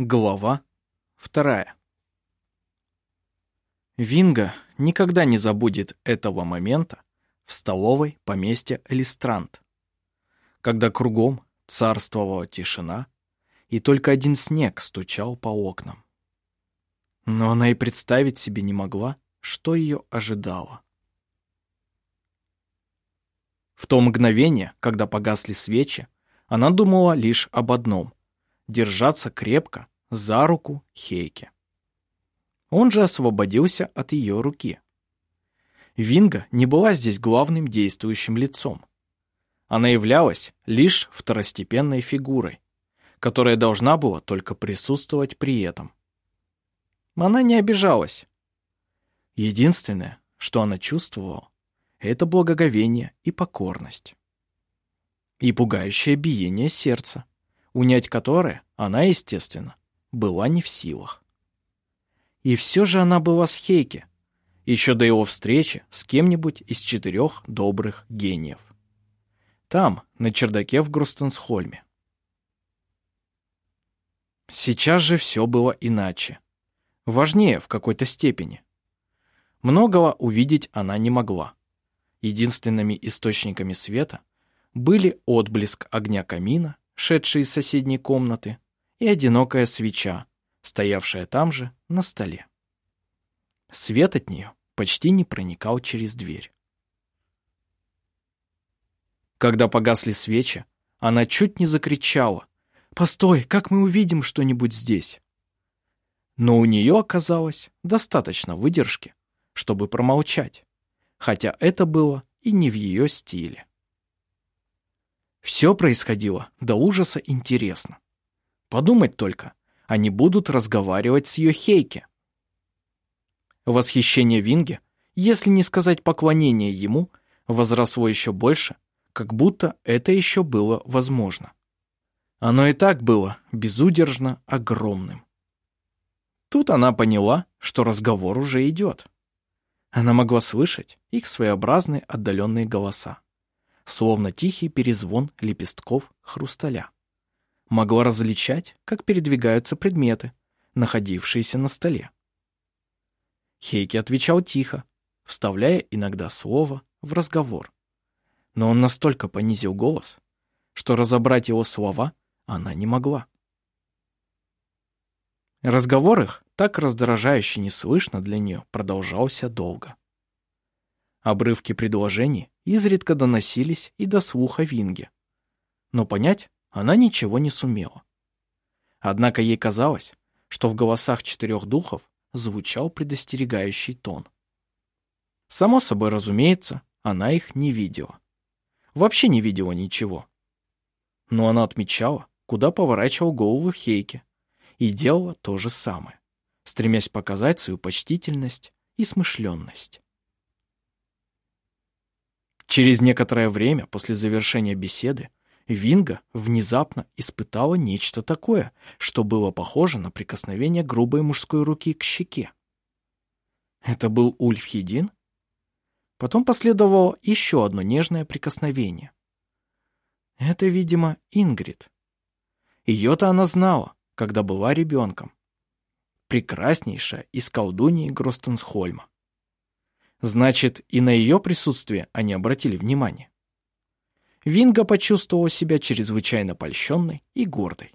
Глава вторая. Винга никогда не забудет этого момента в столовой поместья Элистрант, когда кругом царствовала тишина, и только один снег стучал по окнам. Но она и представить себе не могла, что ее ожидало. В то мгновение, когда погасли свечи, она думала лишь об одном держаться крепко за руку Хейке. Он же освободился от ее руки. Винга не была здесь главным действующим лицом. Она являлась лишь второстепенной фигурой, которая должна была только присутствовать при этом. Она не обижалась. Единственное, что она чувствовала, это благоговение и покорность. И пугающее биение сердца унять которое она, естественно, была не в силах. И все же она была с Хейке, еще до его встречи с кем-нибудь из четырех добрых гениев. Там, на чердаке в Грустенсхольме. Сейчас же все было иначе. Важнее в какой-то степени. Многого увидеть она не могла. Единственными источниками света были отблеск огня камина шедший из соседней комнаты, и одинокая свеча, стоявшая там же на столе. Свет от нее почти не проникал через дверь. Когда погасли свечи, она чуть не закричала. «Постой, как мы увидим что-нибудь здесь?» Но у нее оказалось достаточно выдержки, чтобы промолчать, хотя это было и не в ее стиле. Все происходило до ужаса интересно. Подумать только, они будут разговаривать с Йохейке. Восхищение Винге, если не сказать поклонение ему, возросло еще больше, как будто это еще было возможно. Оно и так было безудержно огромным. Тут она поняла, что разговор уже идет. Она могла слышать их своеобразные отдаленные голоса словно тихий перезвон лепестков хрусталя. Могла различать, как передвигаются предметы, находившиеся на столе. Хейки отвечал тихо, вставляя иногда слово в разговор. Но он настолько понизил голос, что разобрать его слова она не могла. Разговор их, так раздражающе неслышно для нее, продолжался долго. Обрывки предложений изредка доносились и до слуха Винги. Но понять она ничего не сумела. Однако ей казалось, что в голосах четырех духов звучал предостерегающий тон. Само собой разумеется, она их не видела. Вообще не видела ничего. Но она отмечала, куда поворачивал голову Хейке, и делала то же самое, стремясь показать свою почтительность и смышленность. Через некоторое время после завершения беседы Винга внезапно испытала нечто такое, что было похоже на прикосновение грубой мужской руки к щеке. Это был Ульфхедин? Потом последовало еще одно нежное прикосновение. Это, видимо, Ингрид. Ее-то она знала, когда была ребенком. Прекраснейшая из колдуньи Гростенсхольма. Значит, и на ее присутствие они обратили внимание. Винга почувствовала себя чрезвычайно польщенной и гордой.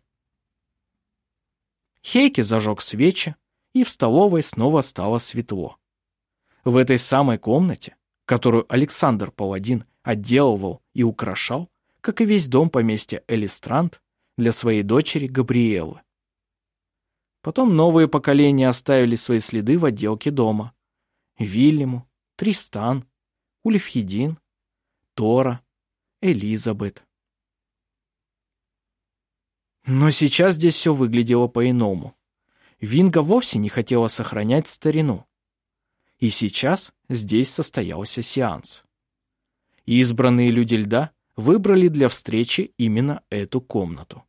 Хейки зажег свечи, и в столовой снова стало светло. В этой самой комнате, которую Александр Паладин отделывал и украшал, как и весь дом поместья Элистрант для своей дочери Габриэлы. Потом новые поколения оставили свои следы в отделке дома. Вильяму, Тристан, Ульфхедин, Тора, Элизабет. Но сейчас здесь все выглядело по-иному. Винга вовсе не хотела сохранять старину. И сейчас здесь состоялся сеанс. избранные люди льда выбрали для встречи именно эту комнату.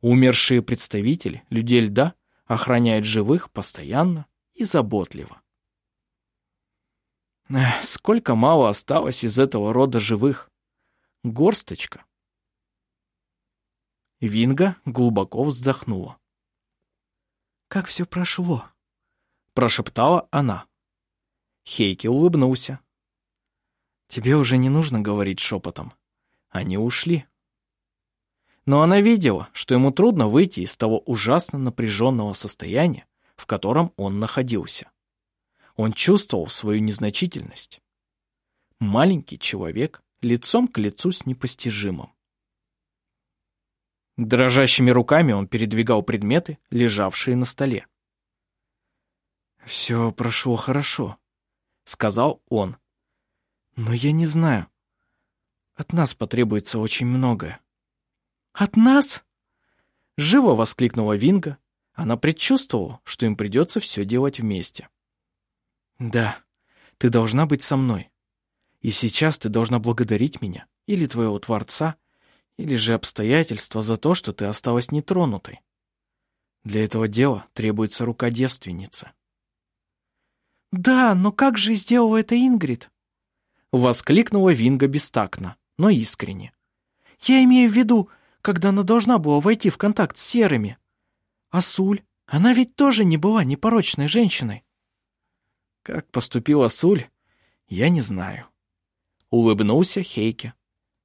Умершие представители людей льда охраняют живых постоянно и заботливо. Сколько мало осталось из этого рода живых. Горсточка. Винга глубоко вздохнула. как все прошло?» Прошептала она. Хейки улыбнулся. «Тебе уже не нужно говорить шепотом. Они ушли». Но она видела, что ему трудно выйти из того ужасно напряженного состояния, в котором он находился. Он чувствовал свою незначительность. Маленький человек лицом к лицу с непостижимым. Дрожащими руками он передвигал предметы, лежавшие на столе. «Все прошло хорошо», — сказал он. «Но я не знаю. От нас потребуется очень многое». «От нас?» Живо воскликнула Винга. Она предчувствовала, что им придется все делать вместе. «Да, ты должна быть со мной. И сейчас ты должна благодарить меня, или твоего Творца, или же обстоятельства за то, что ты осталась нетронутой. Для этого дела требуется рука девственницы. «Да, но как же сделала это Ингрид?» Воскликнула Винга бестактно, но искренне. «Я имею в виду, когда она должна была войти в контакт с серыми. А Суль, она ведь тоже не была непорочной женщиной». Как поступила Суль, я не знаю. Улыбнулся Хейке,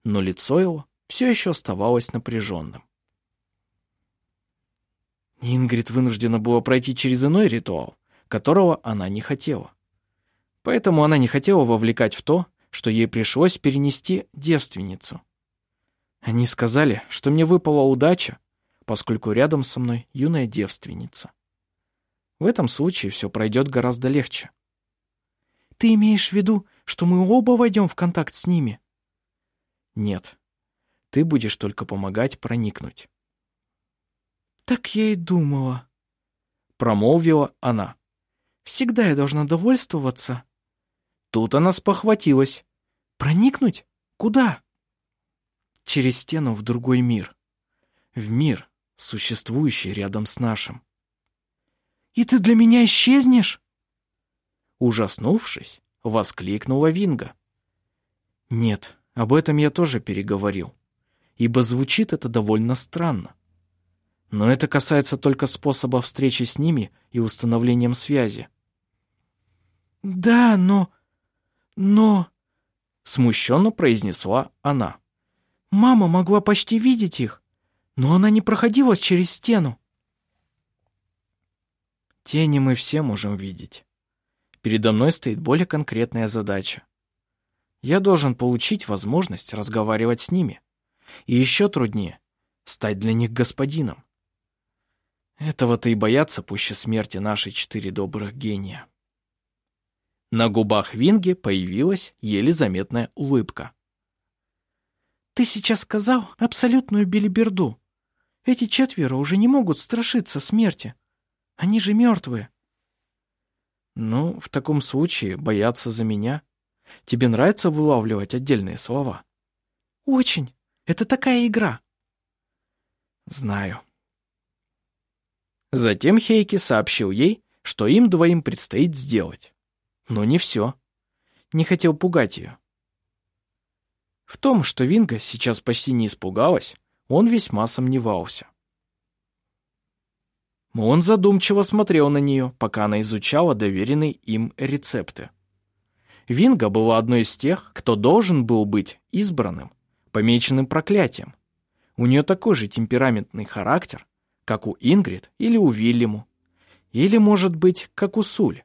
но лицо его все еще оставалось напряженным. Ингрид вынуждена была пройти через иной ритуал, которого она не хотела. Поэтому она не хотела вовлекать в то, что ей пришлось перенести девственницу. Они сказали, что мне выпала удача, поскольку рядом со мной юная девственница. В этом случае все пройдет гораздо легче. «Ты имеешь в виду, что мы оба войдем в контакт с ними?» «Нет, ты будешь только помогать проникнуть. «Так я и думала», — промолвила она. «Всегда я должна довольствоваться». Тут она спохватилась. «Проникнуть? Куда?» «Через стену в другой мир. В мир, существующий рядом с нашим». «И ты для меня исчезнешь?» Ужаснувшись, воскликнула Винга. «Нет, об этом я тоже переговорил ибо звучит это довольно странно. Но это касается только способа встречи с ними и установлением связи. «Да, но... но...» — смущенно произнесла она. «Мама могла почти видеть их, но она не проходила через стену». Тени мы все можем видеть. Передо мной стоит более конкретная задача. Я должен получить возможность разговаривать с ними. И еще труднее — стать для них господином. Этого-то и боятся пуще смерти наши четыре добрых гения. На губах Винги появилась еле заметная улыбка. «Ты сейчас сказал абсолютную билиберду. Эти четверо уже не могут страшиться смерти. Они же мертвые». «Ну, в таком случае бояться за меня. Тебе нравится вылавливать отдельные слова?» «Очень. Это такая игра. Знаю. Затем Хейки сообщил ей, что им двоим предстоит сделать. Но не все. Не хотел пугать ее. В том, что Винга сейчас почти не испугалась, он весьма сомневался. Он задумчиво смотрел на нее, пока она изучала доверенные им рецепты. Винга была одной из тех, кто должен был быть избранным помеченным проклятием. У нее такой же темпераментный характер, как у Ингрид или у Вильяму. Или, может быть, как у Суль.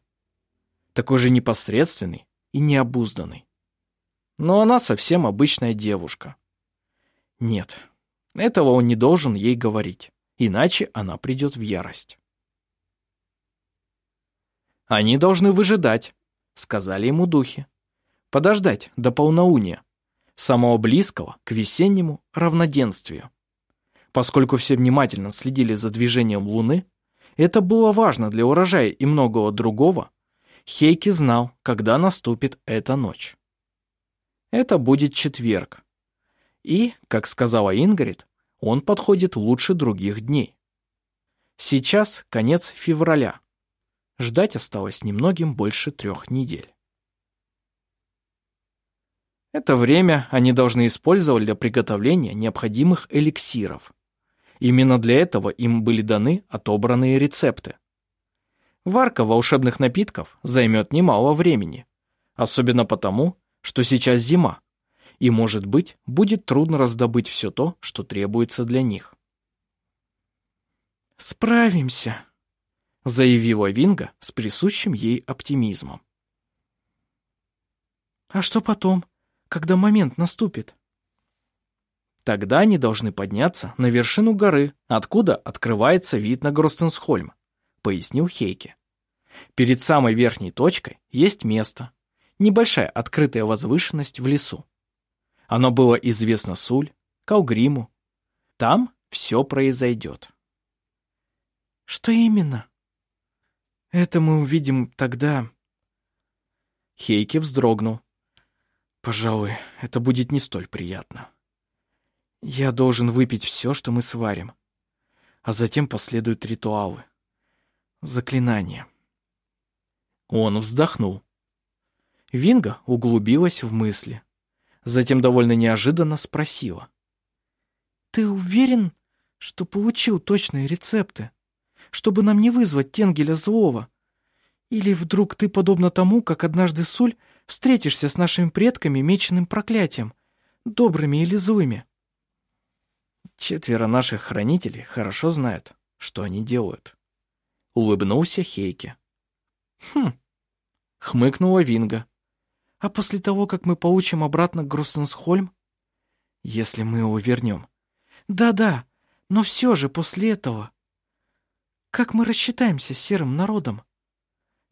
Такой же непосредственный и необузданный. Но она совсем обычная девушка. Нет, этого он не должен ей говорить, иначе она придет в ярость. «Они должны выжидать», — сказали ему духи. «Подождать до полнолуния, самого близкого к весеннему равноденствию. Поскольку все внимательно следили за движением Луны, это было важно для урожая и многого другого, Хейки знал, когда наступит эта ночь. Это будет четверг. И, как сказала Ингрид, он подходит лучше других дней. Сейчас конец февраля. Ждать осталось немногим больше трех недель. Это время они должны использовать для приготовления необходимых эликсиров. Именно для этого им были даны отобранные рецепты. Варка волшебных напитков займет немало времени, особенно потому, что сейчас зима, и, может быть, будет трудно раздобыть все то, что требуется для них. «Справимся», — заявила Винга с присущим ей оптимизмом. «А что потом, когда момент наступит?» Тогда они должны подняться на вершину горы, откуда открывается вид на Гростенсхольм, пояснил Хейке. Перед самой верхней точкой есть место, небольшая открытая возвышенность в лесу. Оно было известно Суль, Калгриму. Там все произойдет. Что именно? Это мы увидим тогда. Хейке вздрогнул. Пожалуй, это будет не столь приятно. Я должен выпить все, что мы сварим. А затем последуют ритуалы. Заклинания. Он вздохнул. Винга углубилась в мысли. Затем довольно неожиданно спросила. «Ты уверен, что получил точные рецепты? Чтобы нам не вызвать Тенгеля злого? Или вдруг ты, подобно тому, как однажды Суль, встретишься с нашими предками меченым проклятием, добрыми или злыми?» Четверо наших хранителей хорошо знают, что они делают. Улыбнулся Хейке. Хм, хмыкнула Винга. А после того, как мы получим обратно Грустенсхольм? Если мы его вернем. Да-да, но все же после этого. Как мы рассчитаемся с серым народом?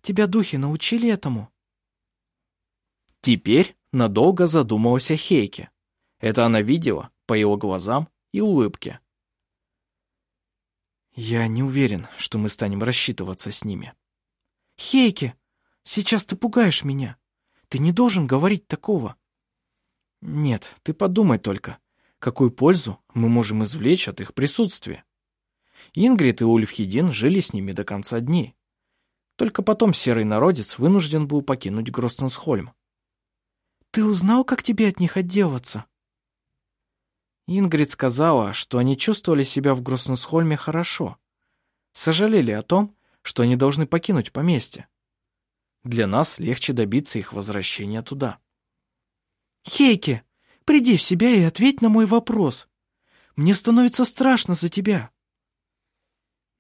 Тебя духи научили этому? Теперь надолго задумался Хейке. Это она видела по его глазам и улыбке. Я не уверен, что мы станем рассчитываться с ними. Хейке, сейчас ты пугаешь меня. Ты не должен говорить такого. Нет, ты подумай только, какую пользу мы можем извлечь от их присутствия. Ингрид и Ульфхедин жили с ними до конца дней. Только потом серый народец вынужден был покинуть Гростенсхольм. «Ты узнал, как тебе от них отделаться?» Ингрид сказала, что они чувствовали себя в Гроссенсхольме хорошо. Сожалели о том, что они должны покинуть поместье. Для нас легче добиться их возвращения туда. «Хейке, приди в себя и ответь на мой вопрос. Мне становится страшно за тебя».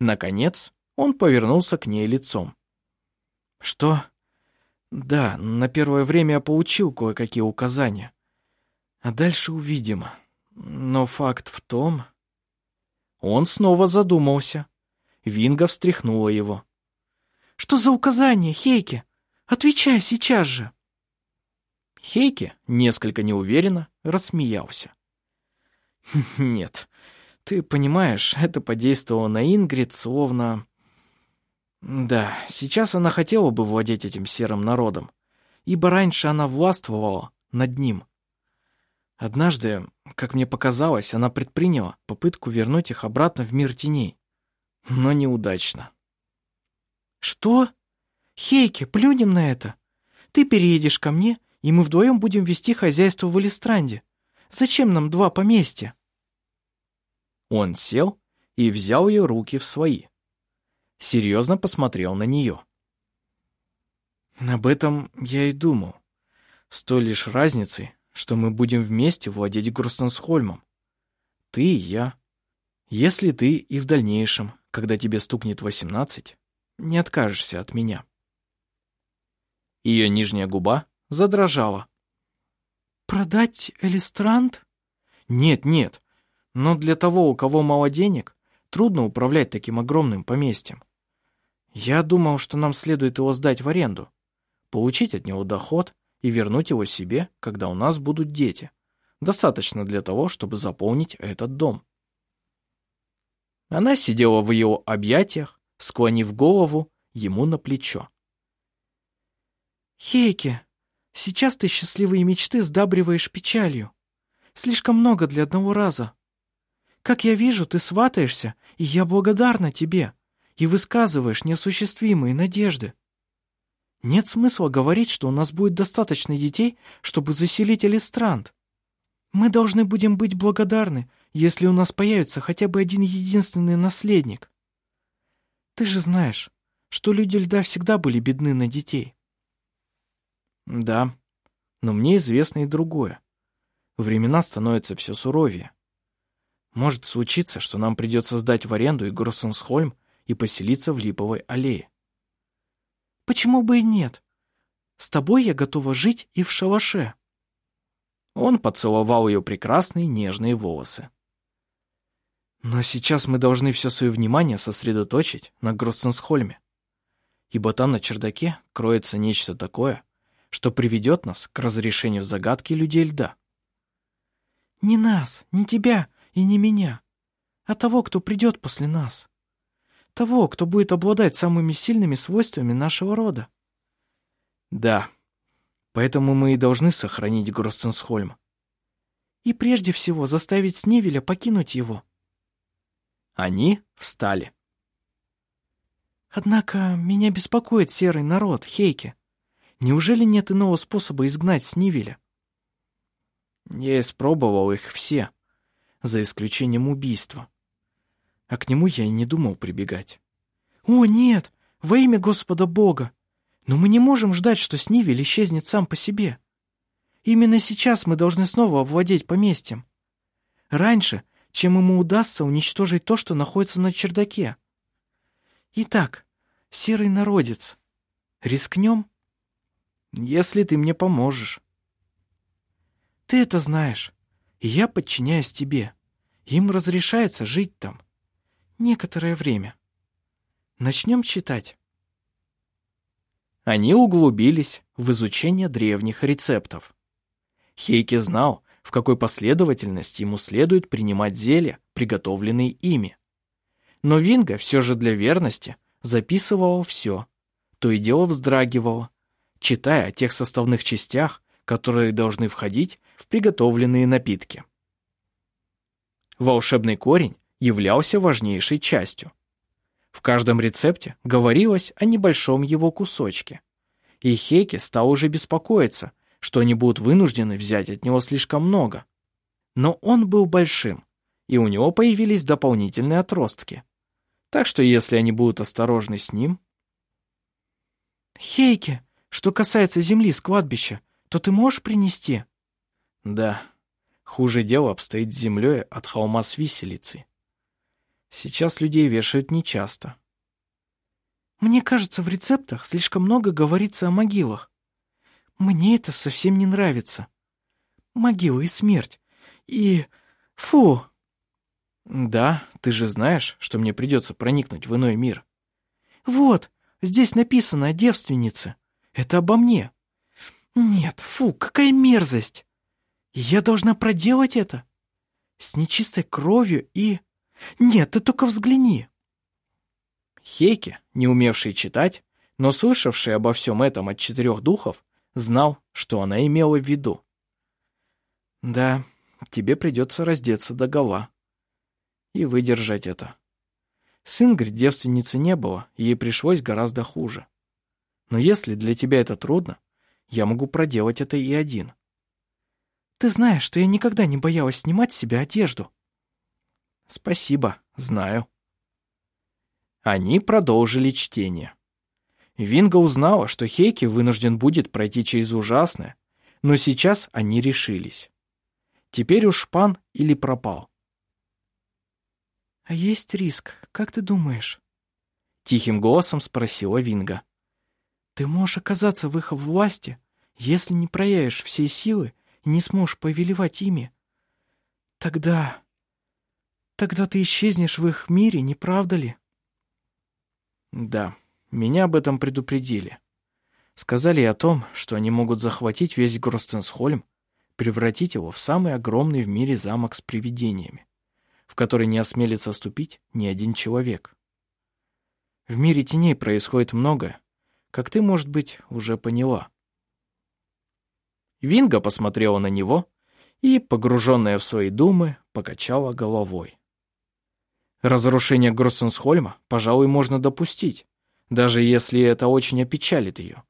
Наконец, он повернулся к ней лицом. «Что?» «Да, на первое время я получил кое-какие указания. А дальше увидим». Но факт в том... Он снова задумался. Винга встряхнула его. «Что за указание, Хейке? Отвечай сейчас же!» Хейке, несколько неуверенно, рассмеялся. «Нет, ты понимаешь, это подействовало на Ингрид словно... Да, сейчас она хотела бы владеть этим серым народом, ибо раньше она властвовала над ним. Однажды, как мне показалось, она предприняла попытку вернуть их обратно в мир теней, но неудачно. «Что? Хейки, плюнем на это. Ты переедешь ко мне, и мы вдвоем будем вести хозяйство в Элистранде. Зачем нам два поместья?» Он сел и взял ее руки в свои. Серьезно посмотрел на нее. Об этом я и думал. С той лишь разницей, что мы будем вместе владеть Грустенсхольмом. Ты и я. Если ты и в дальнейшем, когда тебе стукнет восемнадцать, не откажешься от меня. Ее нижняя губа задрожала. «Продать Элистранд?» «Нет, нет. Но для того, у кого мало денег, трудно управлять таким огромным поместьем. Я думал, что нам следует его сдать в аренду, получить от него доход и вернуть его себе, когда у нас будут дети. Достаточно для того, чтобы заполнить этот дом. Она сидела в его объятиях, склонив голову ему на плечо. «Хейке, сейчас ты счастливые мечты сдабриваешь печалью. Слишком много для одного раза. Как я вижу, ты сватаешься, и я благодарна тебе, и высказываешь неосуществимые надежды. Нет смысла говорить, что у нас будет достаточно детей, чтобы заселить Элистранд. Мы должны будем быть благодарны, если у нас появится хотя бы один единственный наследник. Ты же знаешь, что люди льда всегда были бедны на детей. Да, но мне известно и другое. Времена становятся все суровее. Может случиться, что нам придется сдать в аренду и Гроссенсхольм и поселиться в Липовой аллее. Почему бы и нет? С тобой я готова жить и в шалаше. Он поцеловал ее прекрасные нежные волосы. Но сейчас мы должны все свое внимание сосредоточить на Гроссенсхольме, ибо там на чердаке кроется нечто такое, что приведет нас к разрешению загадки людей льда. Не нас, не тебя и не меня, а того, кто придет после нас. Того, кто будет обладать самыми сильными свойствами нашего рода. Да, поэтому мы и должны сохранить Гроссенсхольм. И прежде всего заставить Снивеля покинуть его. Они встали. Однако меня беспокоит серый народ, Хейке. Неужели нет иного способа изгнать Снивеля? Я испробовал их все, за исключением убийства. А к нему я и не думал прибегать. «О, нет! Во имя Господа Бога! Но мы не можем ждать, что Снивель исчезнет сам по себе. Именно сейчас мы должны снова овладеть поместьем. Раньше чем ему удастся уничтожить то, что находится на чердаке. Итак, серый народец, рискнем? Если ты мне поможешь. Ты это знаешь, и я подчиняюсь тебе. Им разрешается жить там. Некоторое время. Начнем читать. Они углубились в изучение древних рецептов. Хейке знал, в какой последовательности ему следует принимать зелья, приготовленные ими. Но Винга все же для верности записывала все, то и дело вздрагивала, читая о тех составных частях, которые должны входить в приготовленные напитки. Волшебный корень являлся важнейшей частью. В каждом рецепте говорилось о небольшом его кусочке. И Хейке стал уже беспокоиться, что они будут вынуждены взять от него слишком много. Но он был большим, и у него появились дополнительные отростки. Так что если они будут осторожны с ним... «Хейке, что касается земли с кладбища, то ты можешь принести?» «Да, хуже дело обстоит с землей от холма с виселицы. Сейчас людей вешают нечасто». «Мне кажется, в рецептах слишком много говорится о могилах. Мне это совсем не нравится. Могила и смерть. И... Фу!» «Да, ты же знаешь, что мне придется проникнуть в иной мир». «Вот, здесь написано о девственнице. Это обо мне. Нет, фу, какая мерзость! Я должна проделать это? С нечистой кровью и... Нет, ты только взгляни!» Хейке, не умевший читать, но слышавший обо всем этом от четырех духов, знал, что она имела в виду. Да, тебе придется раздеться до гола и выдержать это. С Ингрид девственницы не было, ей пришлось гораздо хуже. Но если для тебя это трудно, я могу проделать это и один. Ты знаешь, что я никогда не боялась снимать с себя одежду. Спасибо, знаю. Они продолжили чтение. Винга узнала, что Хейки вынужден будет пройти через ужасное, но сейчас они решились. Теперь уж пан или пропал. «А есть риск, как ты думаешь?» Тихим голосом спросила Винга. «Ты можешь оказаться в их власти, если не проявишь всей силы и не сможешь повелевать ими. Тогда... Тогда ты исчезнешь в их мире, не правда ли?» «Да», меня об этом предупредили. Сказали о том, что они могут захватить весь Гростенсхольм, превратить его в самый огромный в мире замок с привидениями, в который не осмелится ступить ни один человек. В мире теней происходит многое, как ты, может быть, уже поняла. Винга посмотрела на него и, погруженная в свои думы, покачала головой. Разрушение Гроссенсхольма, пожалуй, можно допустить, даже если это очень опечалит ее.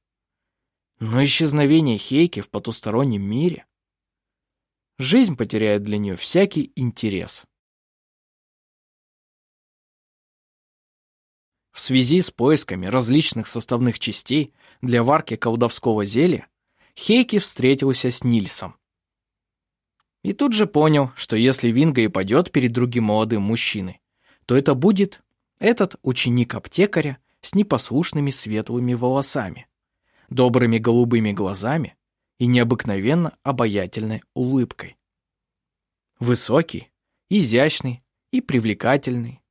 Но исчезновение Хейки в потустороннем мире... Жизнь потеряет для нее всякий интерес. В связи с поисками различных составных частей для варки колдовского зелья, Хейки встретился с Нильсом. И тут же понял, что если Винга и пойдет перед другим молодым мужчиной, то это будет этот ученик аптекаря с непослушными светлыми волосами, добрыми голубыми глазами и необыкновенно обаятельной улыбкой. Высокий, изящный и привлекательный,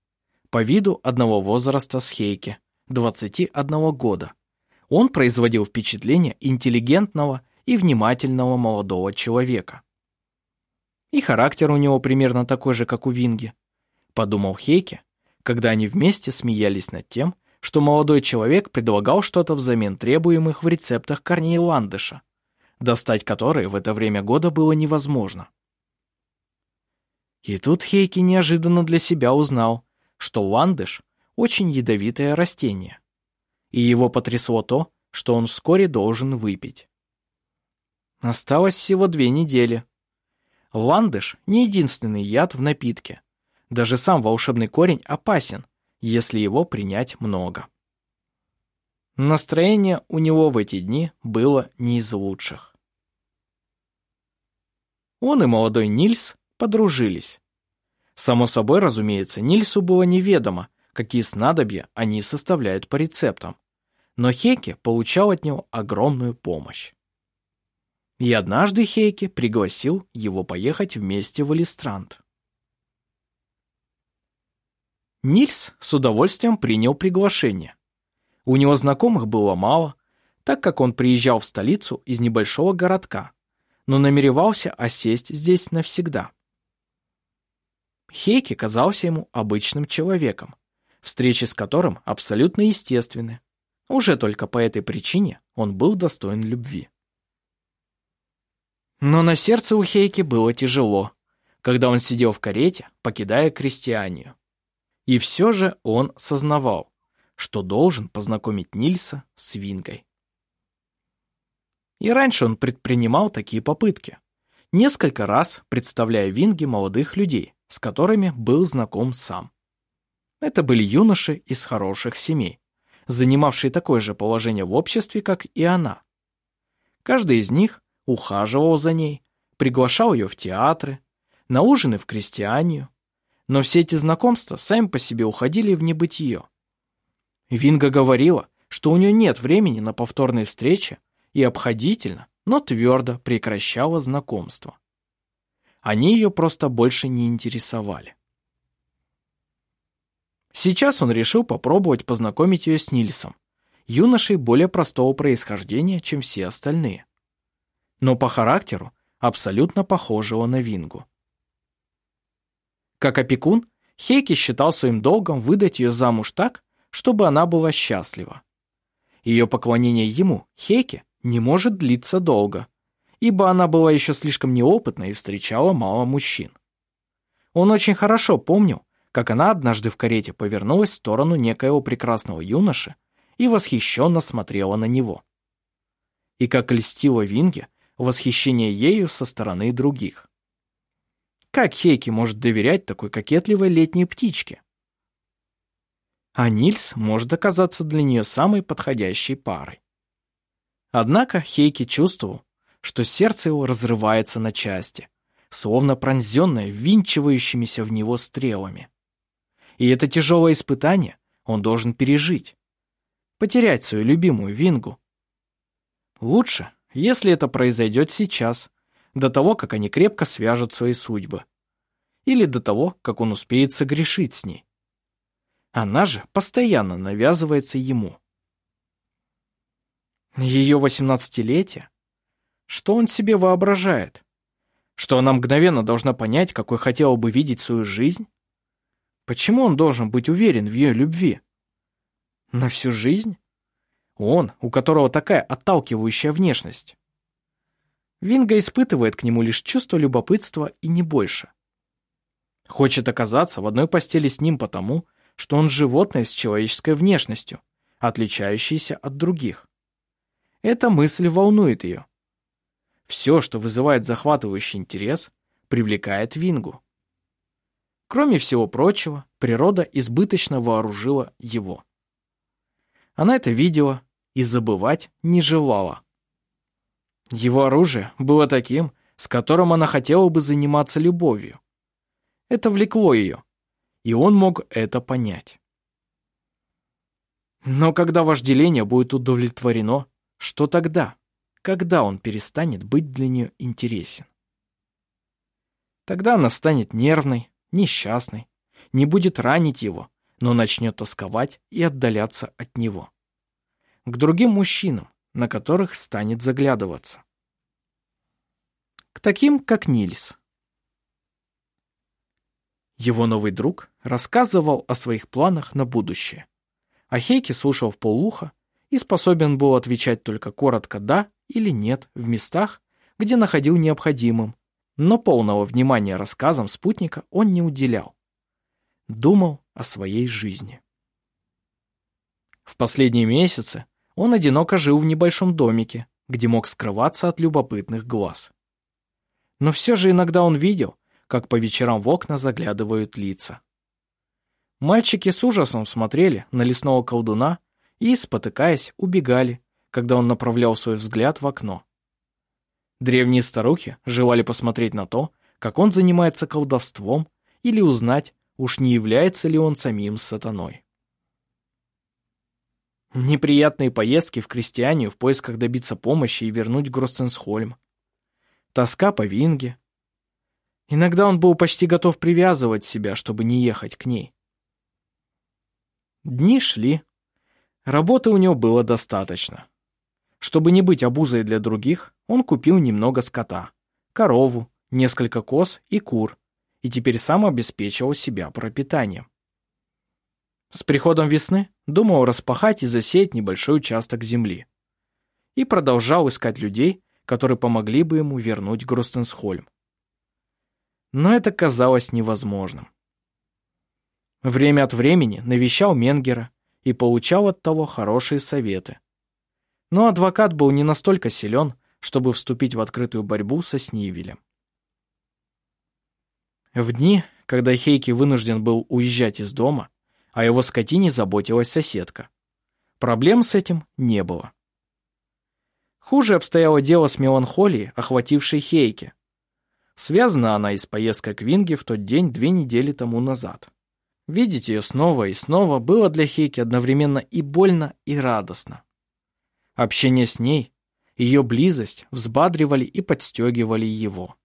по виду одного возраста с Хейке, 21 года. Он производил впечатление интеллигентного и внимательного молодого человека. И характер у него примерно такой же, как у Винги, подумал Хейке, когда они вместе смеялись над тем, что молодой человек предлагал что-то взамен требуемых в рецептах корней ландыша, достать которые в это время года было невозможно. И тут Хейки неожиданно для себя узнал, что ландыш – очень ядовитое растение, и его потрясло то, что он вскоре должен выпить. Осталось всего две недели. Ландыш – не единственный яд в напитке. Даже сам волшебный корень опасен, если его принять много. Настроение у него в эти дни было не из лучших. Он и молодой Нильс подружились. Само собой, разумеется, Нильсу было неведомо, какие снадобья они составляют по рецептам. Но Хейке получал от него огромную помощь. И однажды Хейке пригласил его поехать вместе в Элистранд. Нильс с удовольствием принял приглашение. У него знакомых было мало, так как он приезжал в столицу из небольшого городка, но намеревался осесть здесь навсегда. Хейки казался ему обычным человеком, встречи с которым абсолютно естественны. Уже только по этой причине он был достоин любви. Но на сердце у Хейки было тяжело, когда он сидел в карете, покидая крестьянию. И все же он сознавал, что должен познакомить Нильса с Вингой. И раньше он предпринимал такие попытки, несколько раз представляя Винге молодых людей, с которыми был знаком сам. Это были юноши из хороших семей, занимавшие такое же положение в обществе, как и она. Каждый из них ухаживал за ней, приглашал ее в театры, на ужины в крестьянию, но все эти знакомства сами по себе уходили в небытие. Винга говорила, что у нее нет времени на повторные встречи и обходительно, но твердо прекращала знакомство. Они ее просто больше не интересовали. Сейчас он решил попробовать познакомить ее с Нильсом, юношей более простого происхождения, чем все остальные. Но по характеру абсолютно похожего на Вингу. Как опекун, Хейки считал своим долгом выдать ее замуж так, чтобы она была счастлива. Ее поклонение ему, Хейке, не может длиться долго, ибо она была еще слишком неопытна и встречала мало мужчин. Он очень хорошо помнил, как она однажды в карете повернулась в сторону некоего прекрасного юноши и восхищенно смотрела на него. И как льстила Винге восхищение ею со стороны других. Как Хейки может доверять такой кокетливой летней птичке? А Нильс может оказаться для нее самой подходящей парой. Однако Хейки чувствовал, что сердце его разрывается на части, словно пронзенное ввинчивающимися в него стрелами. И это тяжелое испытание он должен пережить. Потерять свою любимую Вингу. Лучше, если это произойдет сейчас, до того, как они крепко свяжут свои судьбы. Или до того, как он успеет согрешить с ней. Она же постоянно навязывается ему. Ее восемнадцатилетие что он себе воображает? Что она мгновенно должна понять, какой хотела бы видеть свою жизнь? Почему он должен быть уверен в ее любви? На всю жизнь? Он, у которого такая отталкивающая внешность. Винга испытывает к нему лишь чувство любопытства и не больше. Хочет оказаться в одной постели с ним потому, что он животное с человеческой внешностью, отличающееся от других. Эта мысль волнует ее. Все, что вызывает захватывающий интерес, привлекает Вингу. Кроме всего прочего, природа избыточно вооружила его. Она это видела и забывать не желала. Его оружие было таким, с которым она хотела бы заниматься любовью. Это влекло ее, и он мог это понять. Но когда вожделение будет удовлетворено, что тогда? Когда он перестанет быть для нее интересен? Тогда она станет нервной, несчастной, не будет ранить его, но начнет тосковать и отдаляться от него. К другим мужчинам, на которых станет заглядываться. К таким, как Нильс. Его новый друг рассказывал о своих планах на будущее. А Хейки слушал в полуха и способен был отвечать только коротко «да» или «нет» в местах, где находил необходимым, но полного внимания рассказам спутника он не уделял. Думал о своей жизни. В последние месяцы он одиноко жил в небольшом домике, где мог скрываться от любопытных глаз. Но все же иногда он видел, как по вечерам в окна заглядывают лица. Мальчики с ужасом смотрели на лесного колдуна и, спотыкаясь, убегали, когда он направлял свой взгляд в окно. Древние старухи желали посмотреть на то, как он занимается колдовством, или узнать, уж не является ли он самим сатаной. Неприятные поездки в крестьянию в поисках добиться помощи и вернуть Гростенсхольм. Тоска по Винге. Иногда он был почти готов привязывать себя, чтобы не ехать к ней. Дни шли, Работы у него было достаточно. Чтобы не быть обузой для других, он купил немного скота, корову, несколько коз и кур, и теперь сам обеспечивал себя пропитанием. С приходом весны думал распахать и засеять небольшой участок земли. И продолжал искать людей, которые помогли бы ему вернуть Грустенсхольм. Но это казалось невозможным. Время от времени навещал Менгера, и получал от того хорошие советы. Но адвокат был не настолько силен, чтобы вступить в открытую борьбу со Снивелем. В дни, когда Хейки вынужден был уезжать из дома, о его скотине заботилась соседка. Проблем с этим не было. Хуже обстояло дело с меланхолией, охватившей Хейки. Связана она и с поездкой к Винге в тот день две недели тому назад. Видеть ее снова и снова было для Хейки одновременно и больно, и радостно. Общение с ней, ее близость взбадривали и подстегивали его.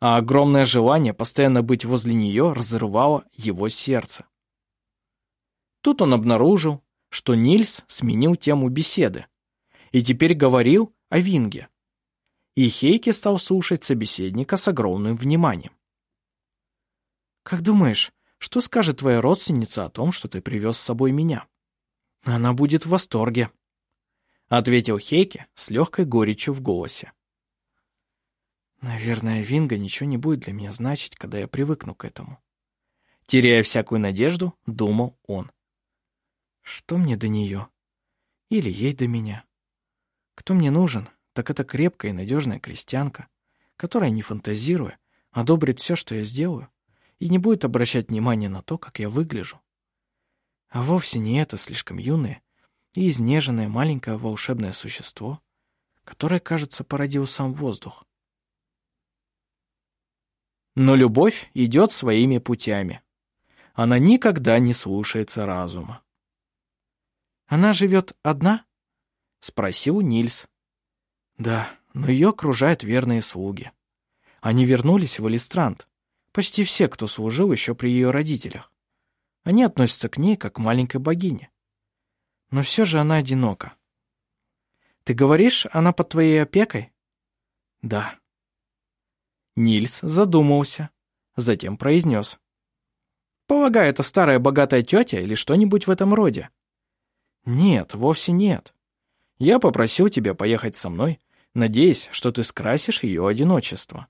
А огромное желание постоянно быть возле нее разрывало его сердце. Тут он обнаружил, что Нильс сменил тему беседы и теперь говорил о Винге. И Хейке стал слушать собеседника с огромным вниманием. «Как думаешь, что скажет твоя родственница о том, что ты привез с собой меня? Она будет в восторге, — ответил Хейке с легкой горечью в голосе. Наверное, Винга ничего не будет для меня значить, когда я привыкну к этому. Теряя всякую надежду, думал он. Что мне до нее? Или ей до меня? Кто мне нужен, так это крепкая и надежная крестьянка, которая, не фантазируя, одобрит все, что я сделаю, и не будет обращать внимания на то, как я выгляжу. А вовсе не это слишком юное и изнеженное маленькое волшебное существо, которое, кажется, породил сам воздух. Но любовь идет своими путями. Она никогда не слушается разума. «Она живет одна?» — спросил Нильс. «Да, но ее окружают верные слуги. Они вернулись в Элистрант. Почти все, кто служил еще при ее родителях. Они относятся к ней как к маленькой богине. Но все же она одинока. Ты говоришь, она под твоей опекой? Да. Нильс задумался, затем произнес. Полагаю, это старая богатая тетя или что-нибудь в этом роде? Нет, вовсе нет. Я попросил тебя поехать со мной, надеясь, что ты скрасишь ее одиночество.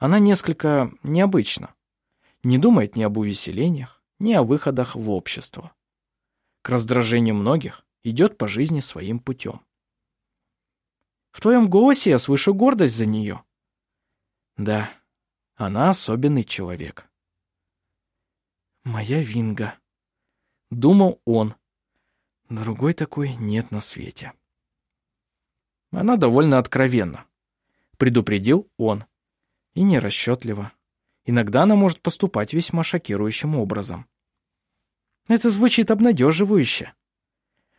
Она несколько необычна. Не думает ни об увеселениях, ни о выходах в общество. К раздражению многих идет по жизни своим путем. В твоем голосе я слышу гордость за нее. Да, она особенный человек. Моя Винга. Думал он. Другой такой нет на свете. Она довольно откровенна. Предупредил он. И нерасчетливо. Иногда она может поступать весьма шокирующим образом. Это звучит обнадеживающе.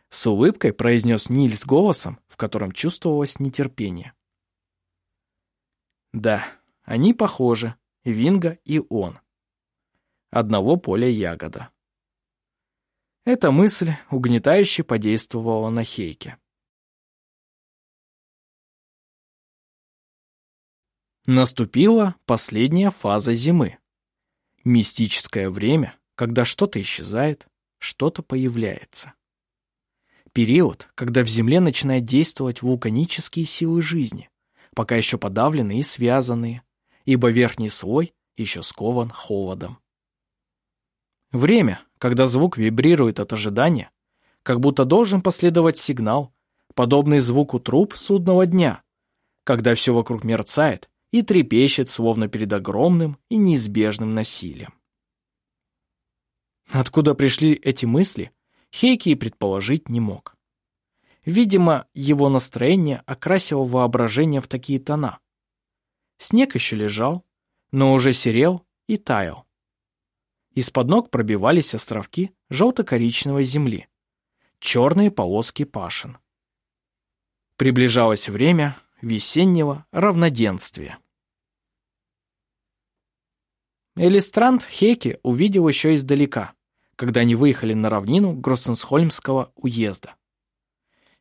С улыбкой произнес Нильс голосом, в котором чувствовалось нетерпение. Да, они похожи, Винга и он. Одного поля ягода. Эта мысль угнетающе подействовала на Хейке. Наступила последняя фаза зимы. Мистическое время, когда что-то исчезает, что-то появляется. Период, когда в Земле начинают действовать вулканические силы жизни, пока еще подавленные и связанные, ибо верхний слой еще скован холодом. Время, когда звук вибрирует от ожидания, как будто должен последовать сигнал, подобный звуку труб судного дня, когда все вокруг мерцает, и трепещет, словно перед огромным и неизбежным насилием. Откуда пришли эти мысли, Хейки и предположить не мог. Видимо, его настроение окрасило воображение в такие тона. Снег еще лежал, но уже серел и таял. Из-под ног пробивались островки желто-коричневой земли, черные полоски пашин. Приближалось время весеннего равноденствия. Элистранд Хейке увидел еще издалека, когда они выехали на равнину Гроссенсхольмского уезда.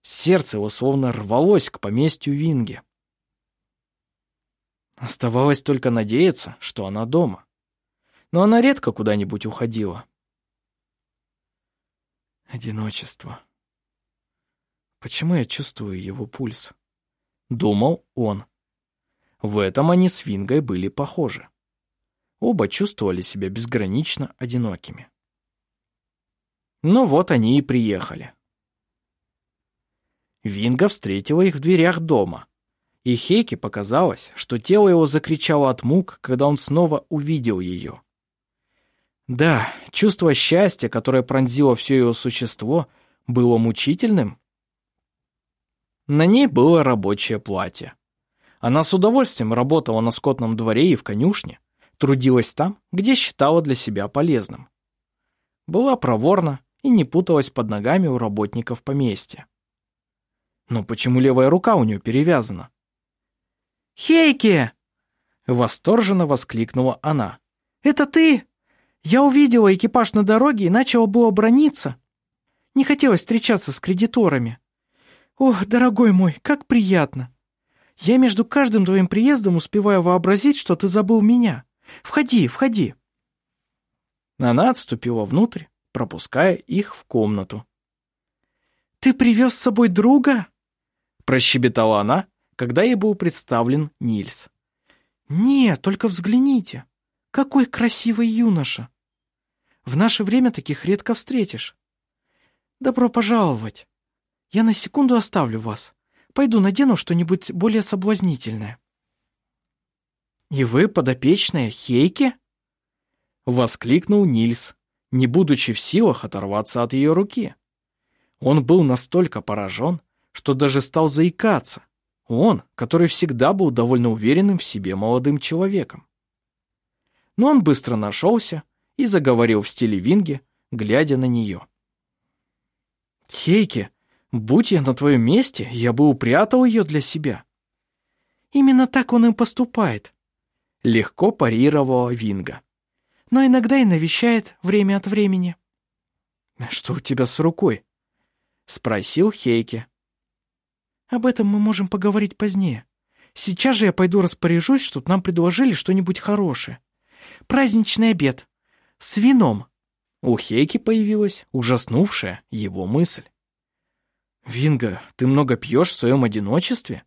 Сердце его словно рвалось к поместью Винге. Оставалось только надеяться, что она дома. Но она редко куда-нибудь уходила. Одиночество. Почему я чувствую его пульс? Думал он. В этом они с Вингой были похожи. Оба чувствовали себя безгранично одинокими. Но вот они и приехали. Винга встретила их в дверях дома. И Хейке показалось, что тело его закричало от мук, когда он снова увидел ее. Да, чувство счастья, которое пронзило все его существо, было мучительным. На ней было рабочее платье. Она с удовольствием работала на скотном дворе и в конюшне, трудилась там, где считала для себя полезным. Была проворна и не путалась под ногами у работников поместья. Но почему левая рука у нее перевязана? «Хейке!» — восторженно воскликнула она. «Это ты? Я увидела экипаж на дороге и начала было брониться. Не хотелось встречаться с кредиторами. Ох, дорогой мой, как приятно! Я между каждым твоим приездом успеваю вообразить, что ты забыл меня. Входи, входи!» Она отступила внутрь, пропуская их в комнату. «Ты привез с собой друга?» Прощебетала она, когда ей был представлен Нильс. «Нет, только взгляните! Какой красивый юноша! В наше время таких редко встретишь. Добро пожаловать! Я на секунду оставлю вас. Пойду надену что-нибудь более соблазнительное». «И вы подопечная Хейке?» — воскликнул Нильс, не будучи в силах оторваться от ее руки. Он был настолько поражен, что даже стал заикаться. Он, который всегда был довольно уверенным в себе молодым человеком. Но он быстро нашелся и заговорил в стиле Винги, глядя на нее. «Хейке, будь я на твоем месте, я бы упрятал ее для себя». «Именно так он и поступает», — легко парировала Винга. «Но иногда и навещает время от времени». «Что у тебя с рукой?» — спросил Хейке. Об этом мы можем поговорить позднее. Сейчас же я пойду распоряжусь, чтобы нам предложили что-нибудь хорошее. Праздничный обед. С вином. У Хейки появилась ужаснувшая его мысль. «Винга, ты много пьешь в своем одиночестве?»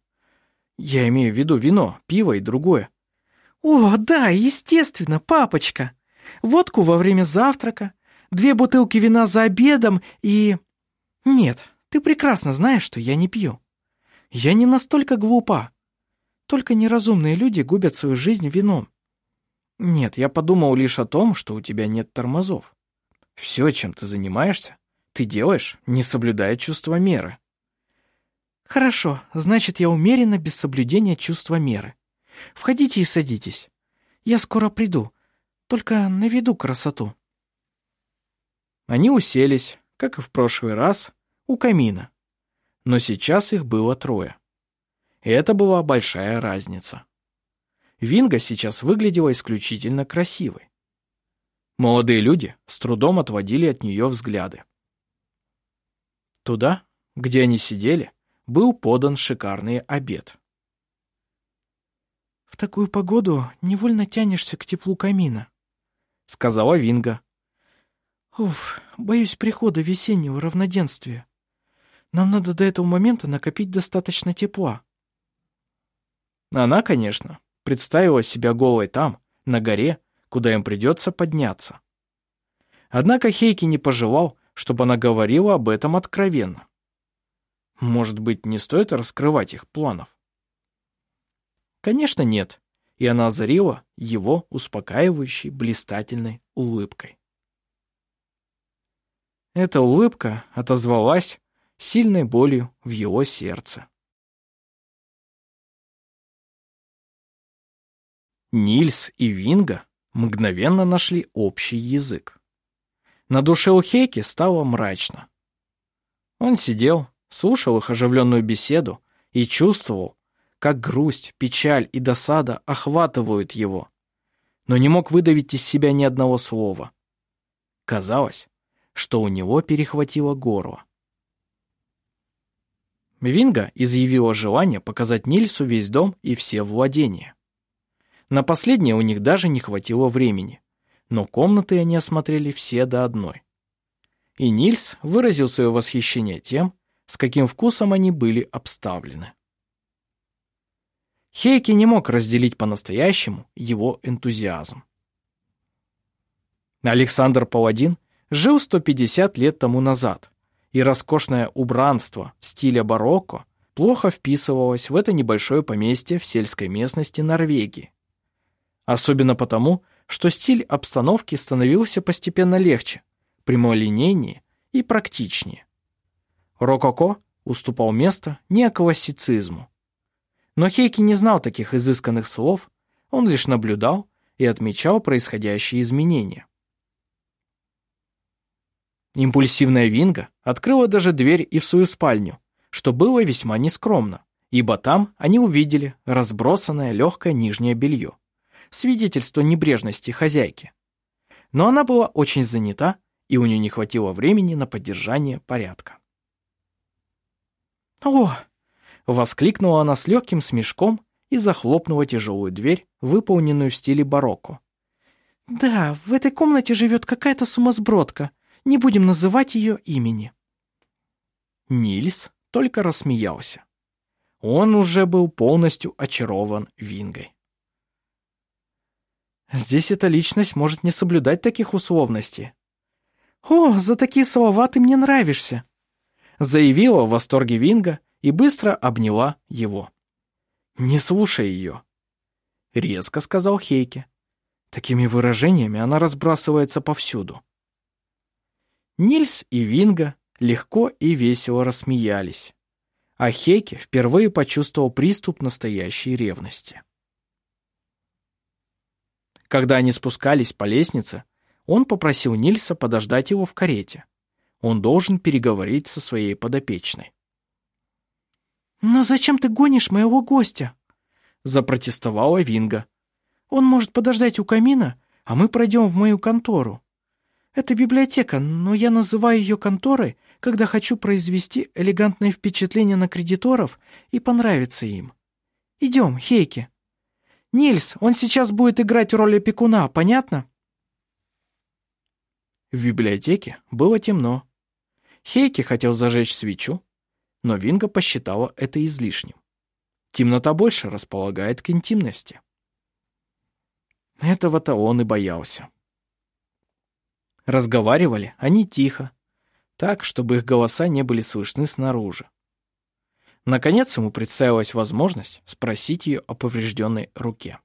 «Я имею в виду вино, пиво и другое». «О, да, естественно, папочка. Водку во время завтрака, две бутылки вина за обедом и...» «Нет, ты прекрасно знаешь, что я не пью. Я не настолько глупа. Только неразумные люди губят свою жизнь вином. Нет, я подумал лишь о том, что у тебя нет тормозов. Все, чем ты занимаешься, ты делаешь, не соблюдая чувство меры. Хорошо, значит, я умеренно без соблюдения чувства меры. Входите и садитесь. Я скоро приду, только наведу красоту. Они уселись, как и в прошлый раз, у камина. Но сейчас их было трое. И это была большая разница. Винга сейчас выглядела исключительно красивой. Молодые люди с трудом отводили от нее взгляды. Туда, где они сидели, был подан шикарный обед. «В такую погоду невольно тянешься к теплу камина», — сказала Винга. «Уф, боюсь прихода весеннего равноденствия. Нам надо до этого момента накопить достаточно тепла». Она, конечно, представила себя голой там, на горе, куда им придется подняться. Однако Хейки не пожелал, чтобы она говорила об этом откровенно. Может быть, не стоит раскрывать их планов? Конечно, нет, и она озарила его успокаивающей, блистательной улыбкой. Эта улыбка отозвалась сильной болью в его сердце. Нильс и Винга мгновенно нашли общий язык. На душе у Хейки стало мрачно. Он сидел, слушал их оживленную беседу и чувствовал, как грусть, печаль и досада охватывают его, но не мог выдавить из себя ни одного слова. Казалось, что у него перехватило горло. Винга изъявила желание показать Нильсу весь дом и все владения. На последнее у них даже не хватило времени, но комнаты они осмотрели все до одной. И Нильс выразил свое восхищение тем, с каким вкусом они были обставлены. Хейки не мог разделить по-настоящему его энтузиазм. Александр Паладин жил 150 лет тому назад, и роскошное убранство стиля барокко плохо вписывалось в это небольшое поместье в сельской местности Норвегии. Особенно потому, что стиль обстановки становился постепенно легче, прямолинейнее и практичнее. Рококо уступал место неоклассицизму. Но Хейки не знал таких изысканных слов, он лишь наблюдал и отмечал происходящие изменения. Импульсивная Винга открыла даже дверь и в свою спальню, что было весьма нескромно, ибо там они увидели разбросанное легкое нижнее белье свидетельство небрежности хозяйки. Но она была очень занята, и у нее не хватило времени на поддержание порядка. «О!» — воскликнула она с легким смешком и захлопнула тяжелую дверь, выполненную в стиле барокко. «Да, в этой комнате живет какая-то сумасбродка. Не будем называть ее имени». Нильс только рассмеялся. Он уже был полностью очарован Вингой. Здесь эта личность может не соблюдать таких условностей. «О, за такие слова ты мне нравишься!» Заявила в восторге Винга и быстро обняла его. «Не слушай ее!» Резко сказал Хейке. Такими выражениями она разбрасывается повсюду. Нильс и Винга легко и весело рассмеялись, а Хейке впервые почувствовал приступ настоящей ревности. Когда они спускались по лестнице, он попросил Нильса подождать его в карете. Он должен переговорить со своей подопечной. «Но зачем ты гонишь моего гостя?» запротестовала Винга. «Он может подождать у камина, а мы пройдем в мою контору. Это библиотека, но я называю ее конторой, когда хочу произвести элегантное впечатление на кредиторов и понравиться им. Идем, Хейки». Нильс, он сейчас будет играть роль опекуна, понятно?» В библиотеке было темно. Хейки хотел зажечь свечу, но Винга посчитала это излишним. Темнота больше располагает к интимности. Этого-то он и боялся. Разговаривали они тихо, так, чтобы их голоса не были слышны снаружи. Наконец ему представилась возможность спросить ее о поврежденной руке.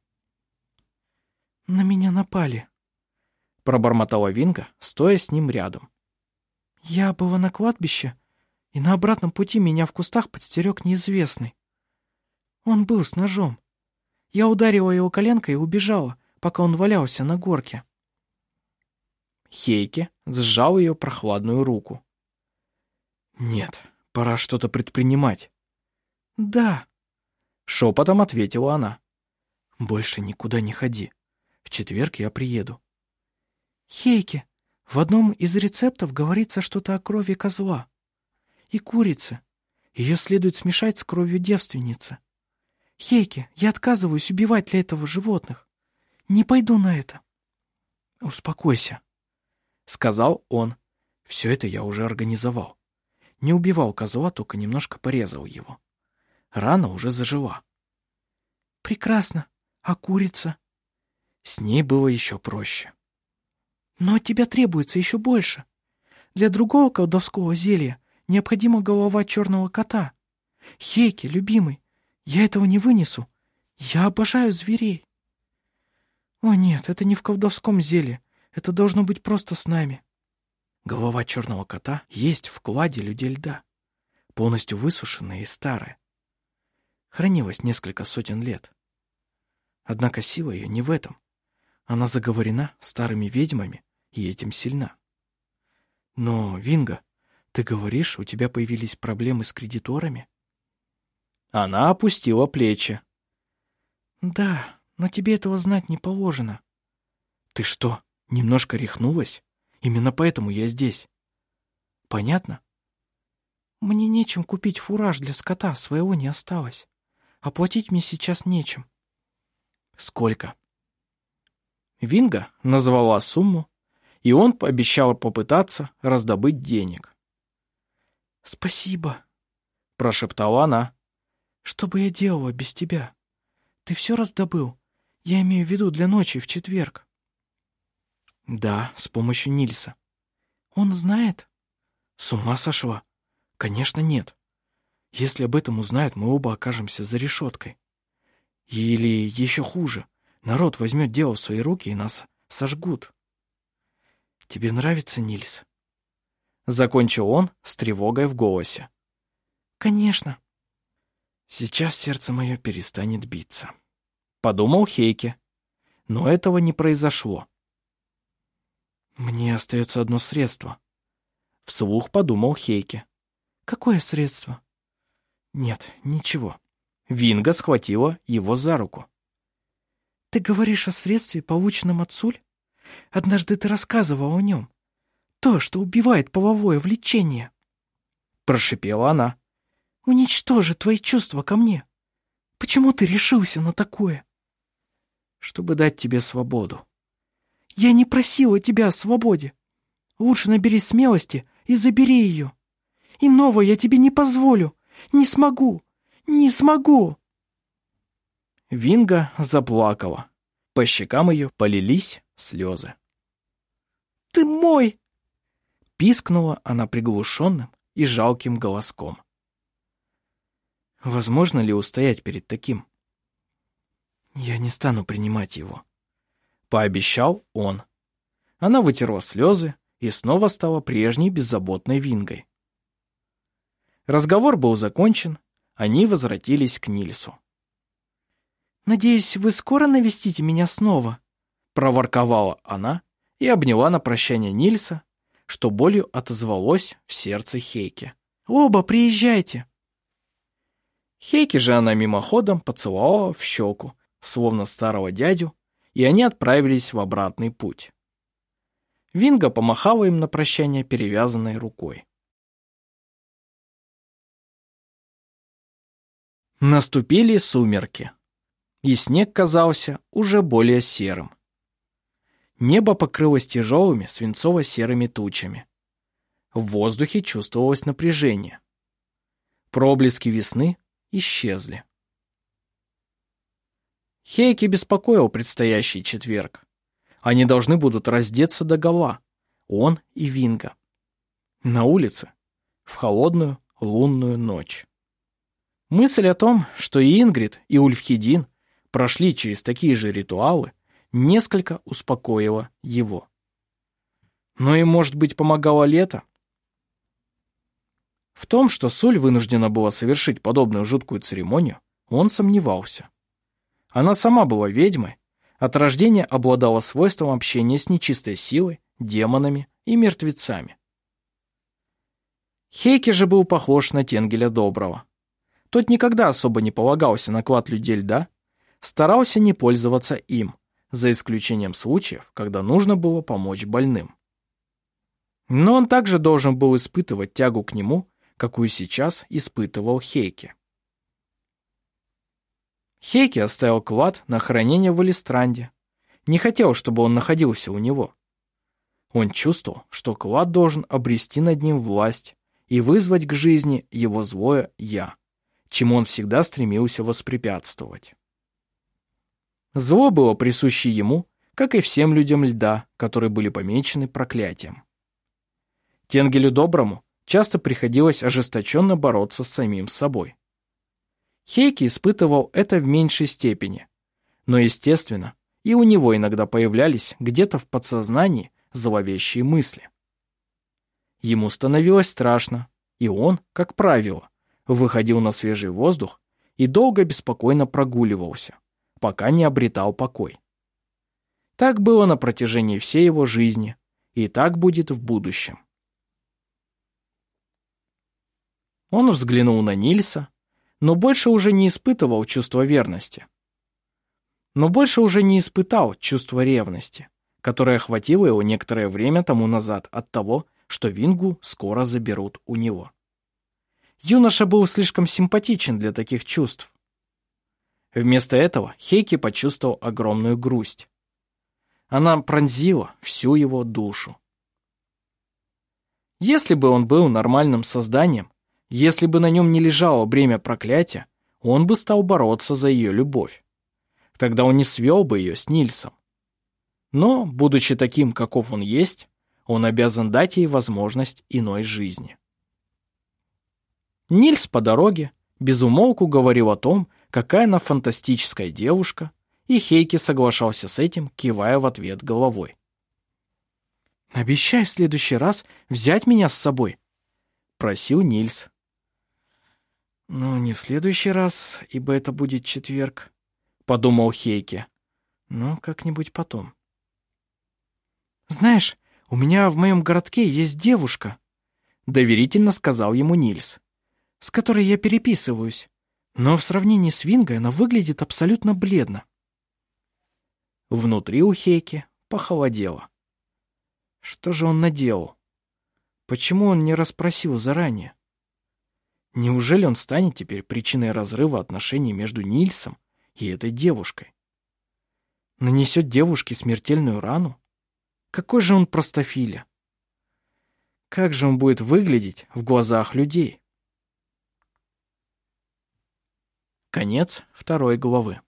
«На меня напали», — пробормотала Винга, стоя с ним рядом. Я была на кладбище, и на обратном пути меня в кустах подстерег неизвестный. Он был с ножом. Я ударила его коленкой и убежала, пока он валялся на горке. Хейке сжал ее прохладную руку. «Нет, пора что-то предпринимать». «Да», — шепотом ответила она. «Больше никуда не ходи. В четверг я приеду». «Хейке, в одном из рецептов говорится что-то о крови козла. И курицы. Ее следует смешать с кровью девственницы. Хейке, я отказываюсь убивать для этого животных. Не пойду на это». «Успокойся», — сказал он. «Все это я уже организовал. Не убивал козла, только немножко порезал его. Рана уже зажила». «Прекрасно. А курица?» С ней было еще проще. «Но от тебя требуется еще больше. Для другого колдовского зелья необходима голова черного кота. Хейки, любимый, я этого не вынесу. Я обожаю зверей». «О нет, это не в колдовском зелье. Это должно быть просто с нами». Голова черного кота есть в кладе людей льда, полностью высушенная и старая. Хранилась несколько сотен лет. Однако сила ее не в этом. Она заговорена старыми ведьмами и этим сильна. Но, Винга, ты говоришь, у тебя появились проблемы с кредиторами? Она опустила плечи. Да, но тебе этого знать не положено. Ты что, немножко рехнулась? Именно поэтому я здесь. Понятно? Мне нечем купить фураж для скота, своего не осталось. Оплатить мне сейчас нечем. Сколько? Винга назвала сумму, и он пообещал попытаться раздобыть денег. «Спасибо», — прошептала она. «Что бы я делала без тебя? Ты все раздобыл? Я имею в виду для ночи в четверг». Да, с помощью Нильса. Он знает? С ума сошла? Конечно, нет. Если об этом узнают, мы оба окажемся за решеткой. Или еще хуже, народ возьмет дело в свои руки и нас сожгут. Тебе нравится Нильс? Закончил он с тревогой в голосе. Конечно. Сейчас сердце мое перестанет биться. Подумал Хейке. Но этого не произошло. Мне остается одно средство. Вслух подумал Хейке. Какое средство? Нет, ничего. Винга схватила его за руку. Ты говоришь о средстве, полученном от Суль? Однажды ты рассказывал о нем. То, что убивает половое влечение. Прошипела она. Уничтожит твои чувства ко мне. Почему ты решился на такое? Чтобы дать тебе свободу. Я не просила тебя о свободе. Лучше набери смелости и забери ее. Иного я тебе не позволю. Не смогу. Не смогу. Винга заплакала. По щекам ее полились слезы. «Ты мой!» Пискнула она приглушенным и жалким голоском. Возможно ли устоять перед таким? Я не стану принимать его. Пообещал он. Она вытерла слезы и снова стала прежней беззаботной Вингой. Разговор был закончен, они возвратились к Нильсу. «Надеюсь, вы скоро навестите меня снова?» проворковала она и обняла на прощание Нильса, что болью отозвалось в сердце Хейки. «Оба приезжайте!» Хейки же она мимоходом поцеловала в щеку, словно старого дядю, и они отправились в обратный путь. Винга помахала им на прощание перевязанной рукой. Наступили сумерки, и снег казался уже более серым. Небо покрылось тяжелыми свинцово-серыми тучами. В воздухе чувствовалось напряжение. Проблески весны исчезли. Хейки беспокоил предстоящий четверг. Они должны будут раздеться до гола, он и Винга. На улице, в холодную лунную ночь. Мысль о том, что и Ингрид, и Ульфхедин прошли через такие же ритуалы, несколько успокоила его. Но и, может быть, помогало лето? том, что Соль вынуждена была совершить подобную жуткую церемонию, он сомневался. Она сама была ведьмой, от рождения обладала свойством общения с нечистой силой, демонами и мертвецами. Хейке же был похож на Тенгеля Доброго. Тот никогда особо не полагался на клад людей льда, старался не пользоваться им, за исключением случаев, когда нужно было помочь больным. Но он также должен был испытывать тягу к нему, какую сейчас испытывал Хейке. Хейке оставил клад на хранение в Элистранде. Не хотел, чтобы он находился у него. Он чувствовал, что клад должен обрести над ним власть и вызвать к жизни его злое «я», чему он всегда стремился воспрепятствовать. Зло было присуще ему, как и всем людям льда, которые были помечены проклятием. Тенгелю Доброму часто приходилось ожесточенно бороться с самим собой. Хейки испытывал это в меньшей степени, но, естественно, и у него иногда появлялись где-то в подсознании зловещие мысли. Ему становилось страшно, и он, как правило, выходил на свежий воздух и долго беспокойно прогуливался, пока не обретал покой. Так было на протяжении всей его жизни, и так будет в будущем. Он взглянул на Нильса, но больше уже не испытывал чувства верности. Но больше уже не испытал чувства ревности, которое охватило его некоторое время тому назад от того, что Вингу скоро заберут у него. Юноша был слишком симпатичен для таких чувств. Вместо этого Хейки почувствовал огромную грусть. Она пронзила всю его душу. Если бы он был нормальным созданием, если бы на нем не лежало бремя проклятия, он бы стал бороться за ее любовь. Тогда он не свел бы ее с Нильсом. Но, будучи таким, каков он есть, он обязан дать ей возможность иной жизни. Нильс по дороге безумолку говорил о том, какая она фантастическая девушка, и Хейки соглашался с этим, кивая в ответ головой. «Обещай в следующий раз взять меня с собой», — просил Нильс. «Ну, не в следующий раз, ибо это будет четверг», — подумал Хейке. «Но как-нибудь потом». «Знаешь, у меня в моем городке есть девушка», — доверительно сказал ему Нильс, «с которой я переписываюсь, но в сравнении с Вингой она выглядит абсолютно бледно». Внутри у Хейки похолодело. Что же он наделал? Почему он не расспросил заранее? Неужели он станет теперь причиной разрыва отношений между Нильсом и этой девушкой? Нанесет девушке смертельную рану? Какой же он простофиля? Как же он будет выглядеть в глазах людей? Конец второй главы.